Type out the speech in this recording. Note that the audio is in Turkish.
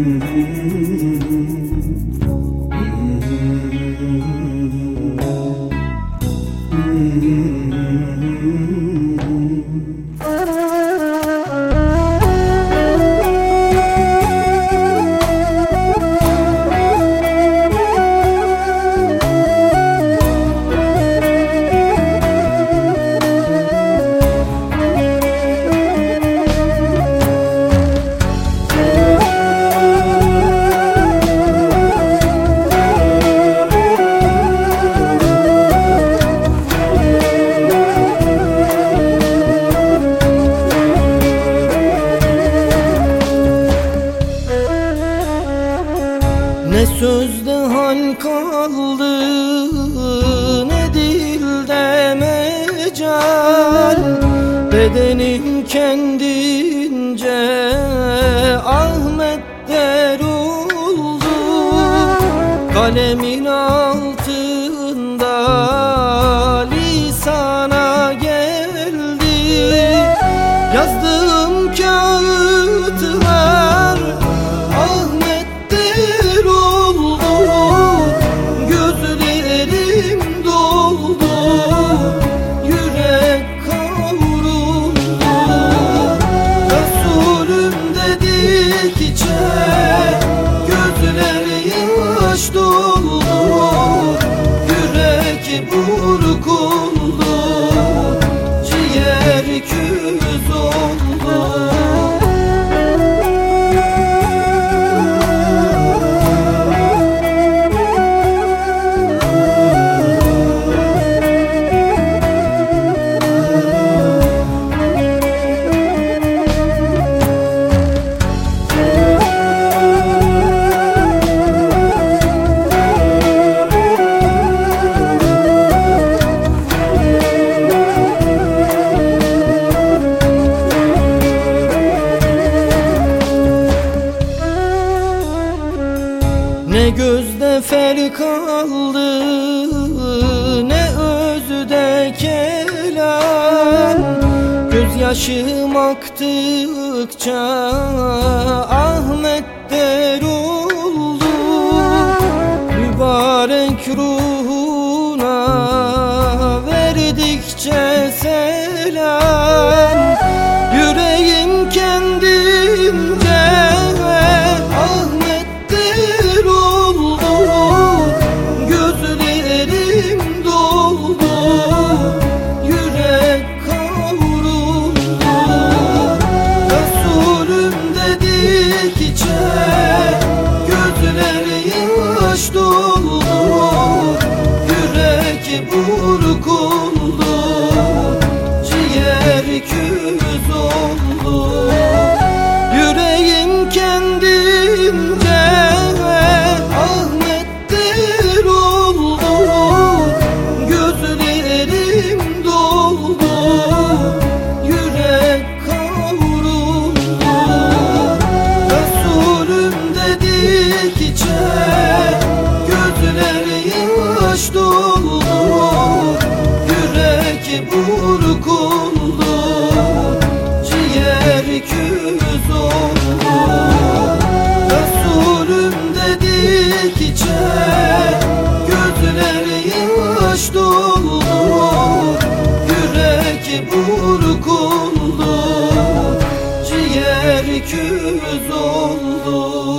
Mm-hmm. Sözde hal kaldı ne dilde mecal. Bedenim kendince Ahmet der oldu. Kalemin altında lisana geldi. Yazdığım kağıtlar Yürek Ne gözde fer kaldı Ne özde kelam. Gözyaşım aktıkça Ahmet der oldu Mübarek ruhuna Verdikçe selam yaş doldu Yürek burkuldu yaş doldu Yürek burkuldu Ciğer küz oldu Resulüm dedikçe Gözleri yaş doldu Yürek burkuldu Ciğer küz oldu